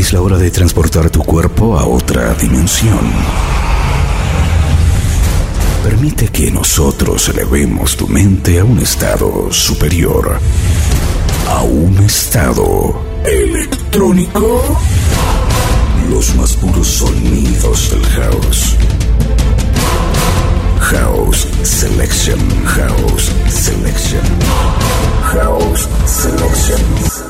Es la hora de transportar tu cuerpo a otra dimensión. Permite que nosotros elevemos tu mente a un estado superior. A un estado electrónico. Los más puros sonidos del house. House Selection. House Selection. House Selection.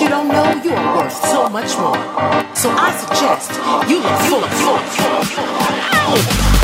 you don't know you are worth so much more. So I suggest you look full of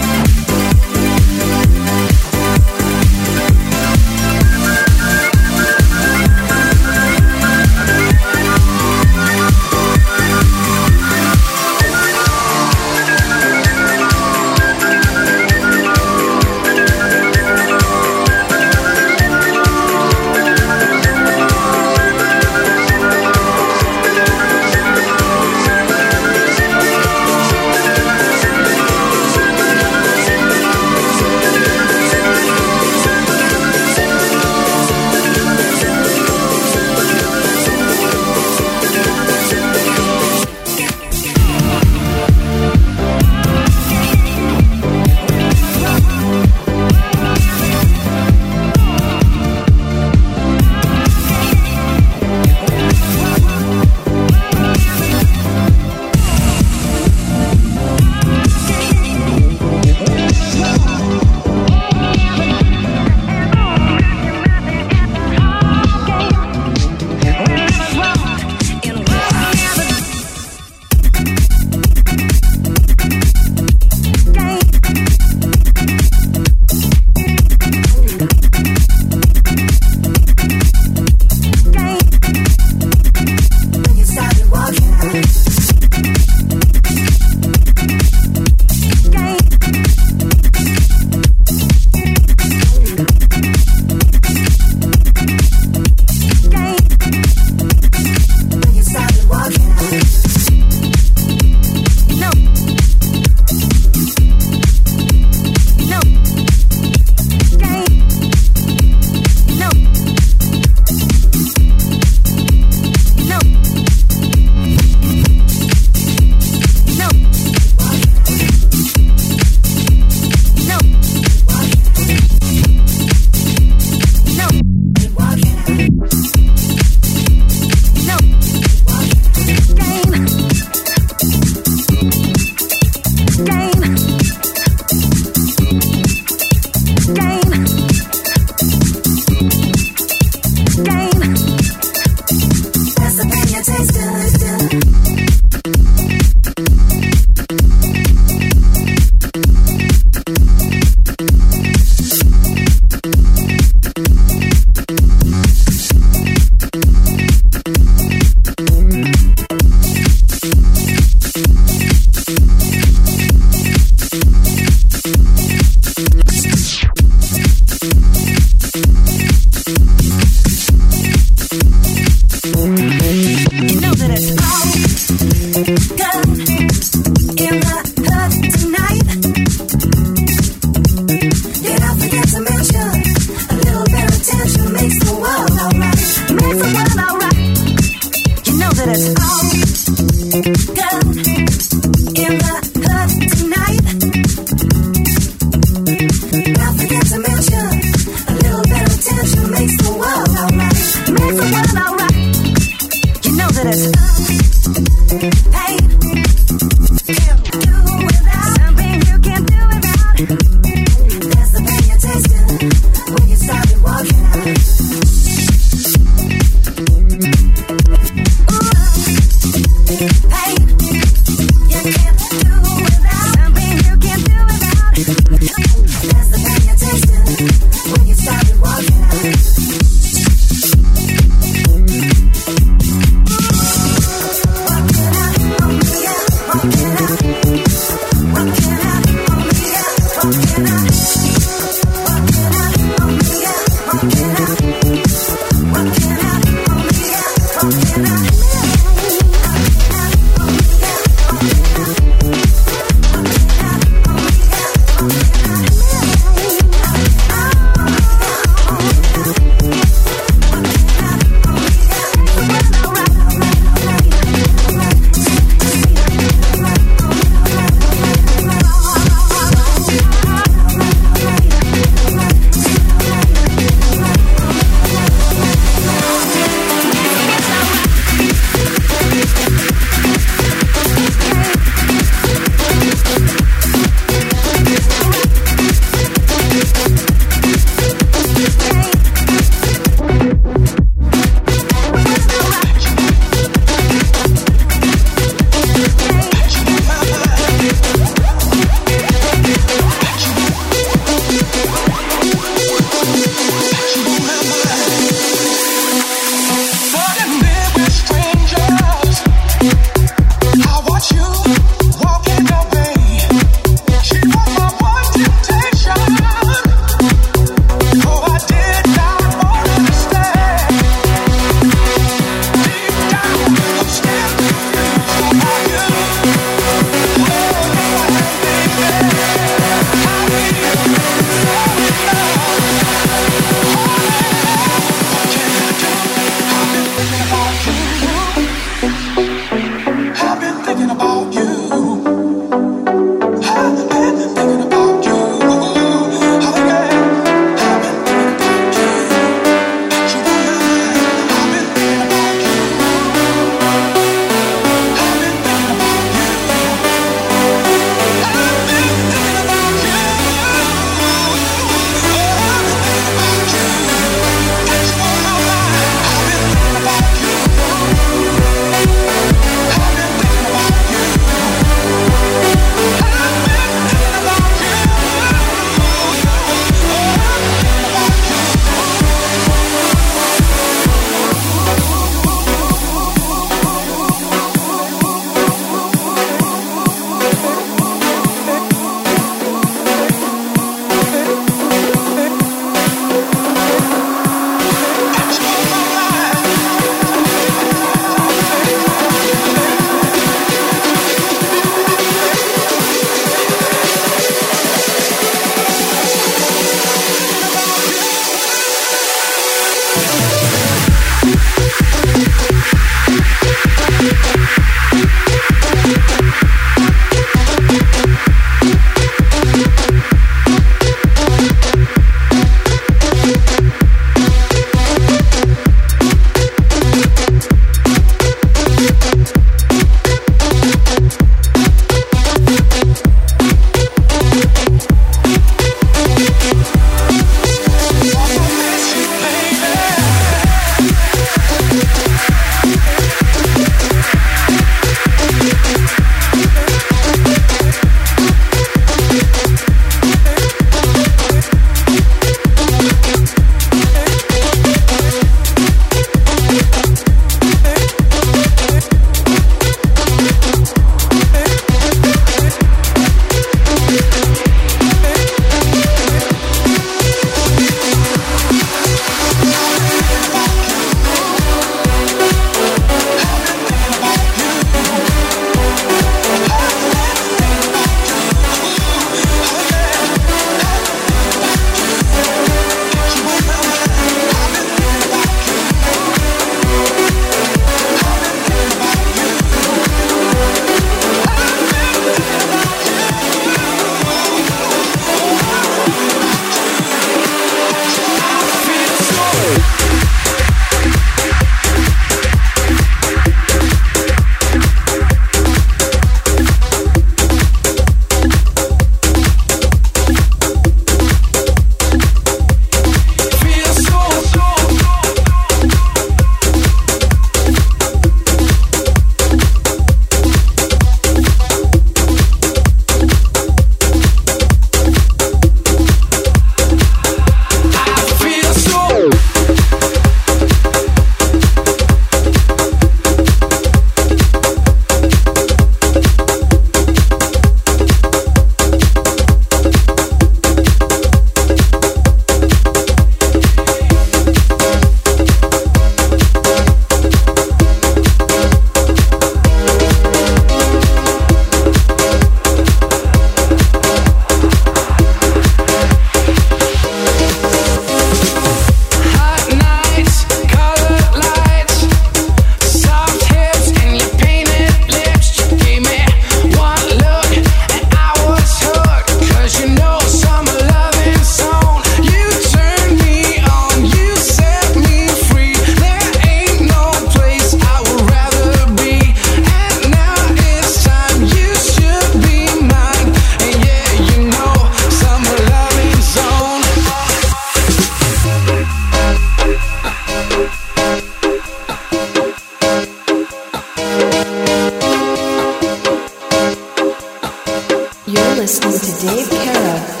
listening to Dave Caro.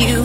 you